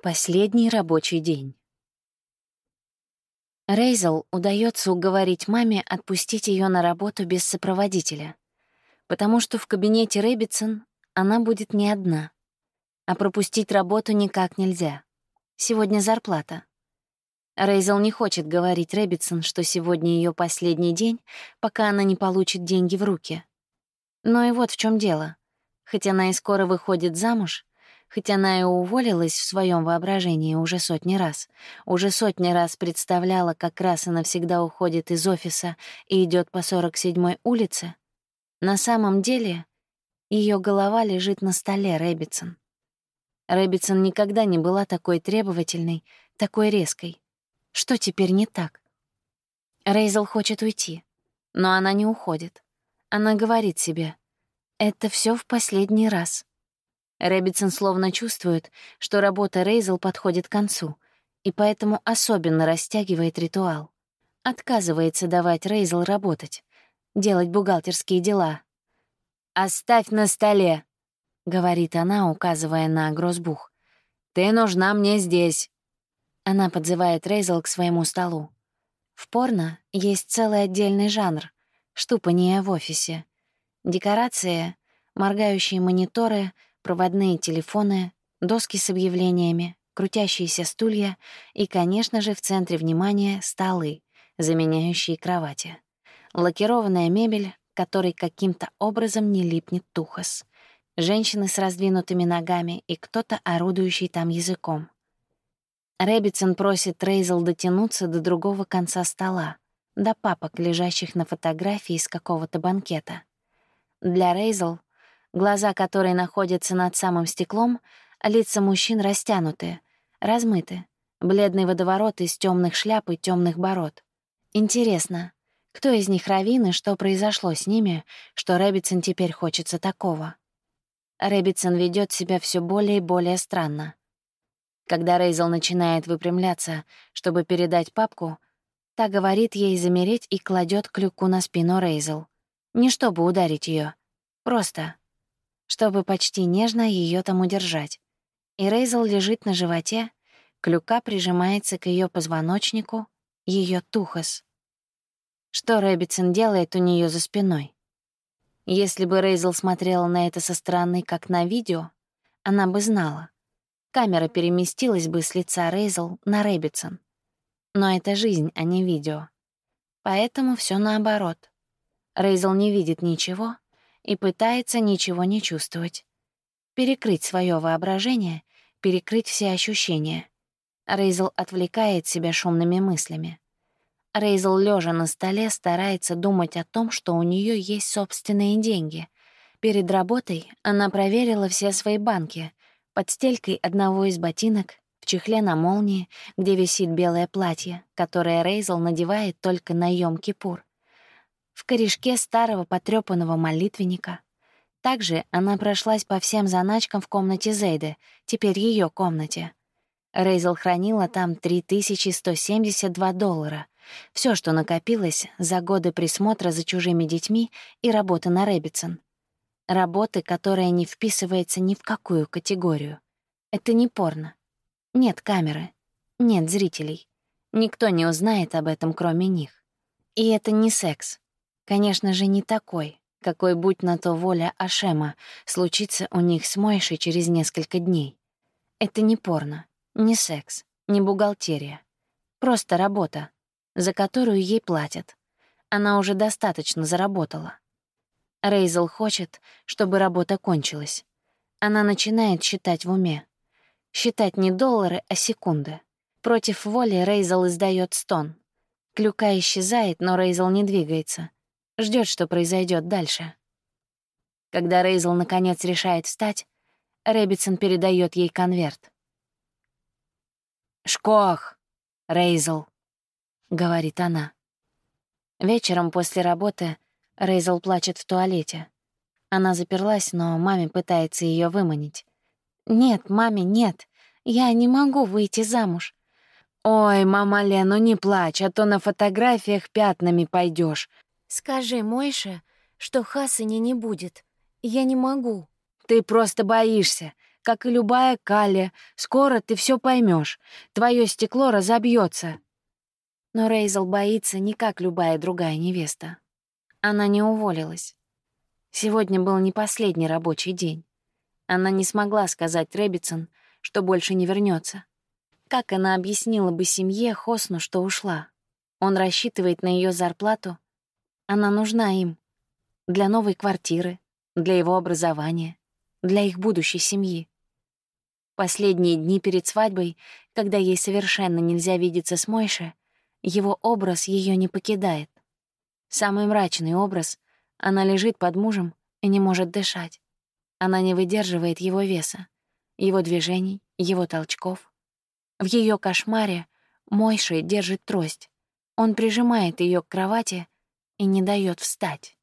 Последний рабочий день. Рейзел удается уговорить маме отпустить ее на работу без сопроводителя, потому что в кабинете Рэббитсон она будет не одна, а пропустить работу никак нельзя. Сегодня зарплата. Рейзел не хочет говорить Рэббитсон, что сегодня ее последний день, пока она не получит деньги в руки. Но и вот в чем дело. Хоть она и скоро выходит замуж, Хоть она и уволилась в своем воображении уже сотни раз, уже сотни раз представляла, как раз и навсегда уходит из офиса и идет по 47-й улице, на самом деле ее голова лежит на столе Рэббитсон. Рэббитсон никогда не была такой требовательной, такой резкой. Что теперь не так? Рейзел хочет уйти, но она не уходит. Она говорит себе, «Это все в последний раз». Рэббитсон словно чувствует, что работа Рейзел подходит к концу, и поэтому особенно растягивает ритуал. Отказывается давать Рейзел работать, делать бухгалтерские дела. «Оставь на столе», — говорит она, указывая на грозбух. «Ты нужна мне здесь». Она подзывает Рейзел к своему столу. В порно есть целый отдельный жанр — штупание в офисе. Декорации, моргающие мониторы — проводные телефоны, доски с объявлениями, крутящиеся стулья и, конечно же, в центре внимания — столы, заменяющие кровати. Лакированная мебель, которой каким-то образом не липнет тухос. Женщины с раздвинутыми ногами и кто-то, орудующий там языком. Ребецин просит Рейзел дотянуться до другого конца стола, до папок, лежащих на фотографии из какого-то банкета. Для Рейзел глаза которой находятся над самым стеклом, лица мужчин растянуты, размыты, бледный водоворот из темных шляп и темных бород. Интересно, кто из них раввин и что произошло с ними, что ребецин теперь хочется такого? Ребецин ведет себя все более и более странно. Когда Рейзел начинает выпрямляться, чтобы передать папку, та говорит ей замереть и кладет клюку на спину Рейзел. Не чтобы ударить ее, просто чтобы почти нежно ее там удержать. И Рейзел лежит на животе, клюка прижимается к ее позвоночнику, ее тухос. Что ребецин делает у нее за спиной? Если бы Рейзел смотрела на это со стороны, как на видео, она бы знала. Камера переместилась бы с лица Рейзел на Рэббитсон. Но это жизнь, а не видео. Поэтому все наоборот. Рейзел не видит ничего, и пытается ничего не чувствовать. Перекрыть свое воображение, перекрыть все ощущения. Рейзел отвлекает себя шумными мыслями. Рейзел, лежа на столе, старается думать о том, что у нее есть собственные деньги. Перед работой она проверила все свои банки. Под стелькой одного из ботинок, в чехле на молнии, где висит белое платье, которое Рейзел надевает только на Йом-Кипур в корешке старого потрёпанного молитвенника. Также она прошлась по всем заначкам в комнате Зейды, теперь ее комнате. Рейзел хранила там 3172 доллара. Все, что накопилось за годы присмотра за чужими детьми и работы на Рэббитсон. Работы, которая не вписывается ни в какую категорию. Это не порно. Нет камеры. Нет зрителей. Никто не узнает об этом, кроме них. И это не секс. Конечно же, не такой, какой, будь на то воля Ашема, случится у них с Мойшей через несколько дней. Это не порно, не секс, не бухгалтерия. Просто работа, за которую ей платят. Она уже достаточно заработала. Рейзел хочет, чтобы работа кончилась. Она начинает считать в уме. Считать не доллары, а секунды. Против воли Рейзел издает стон. Клюка исчезает, но Рейзел не двигается ждет, что произойдет дальше. Когда Рейзел наконец решает встать, Рэббитсон передает ей конверт. «Шкох, Рейзел», — говорит она. Вечером после работы Рейзел плачет в туалете. Она заперлась, но маме пытается ее выманить. «Нет, маме, нет. Я не могу выйти замуж». «Ой, мама Лен, ну не плачь, а то на фотографиях пятнами пойдешь. Скажи Мойше, что Хасани не будет. Я не могу. Ты просто боишься. как и любая Калли, скоро ты все поймешь. Твое стекло разобьется. Но Рейзел боится не как любая другая невеста. Она не уволилась. Сегодня был не последний рабочий день. Она не смогла сказать Рэббитсон, что больше не вернется. Как она объяснила бы семье Хосну, что ушла? Он рассчитывает на ее зарплату. Она нужна им. Для новой квартиры, для его образования, для их будущей семьи. Последние дни перед свадьбой, когда ей совершенно нельзя видеться с Мойше, его образ ее не покидает. Самый мрачный образ — она лежит под мужем и не может дышать. Она не выдерживает его веса, его движений, его толчков. В ее кошмаре Мойши держит трость. Он прижимает ее к кровати и не дает встать.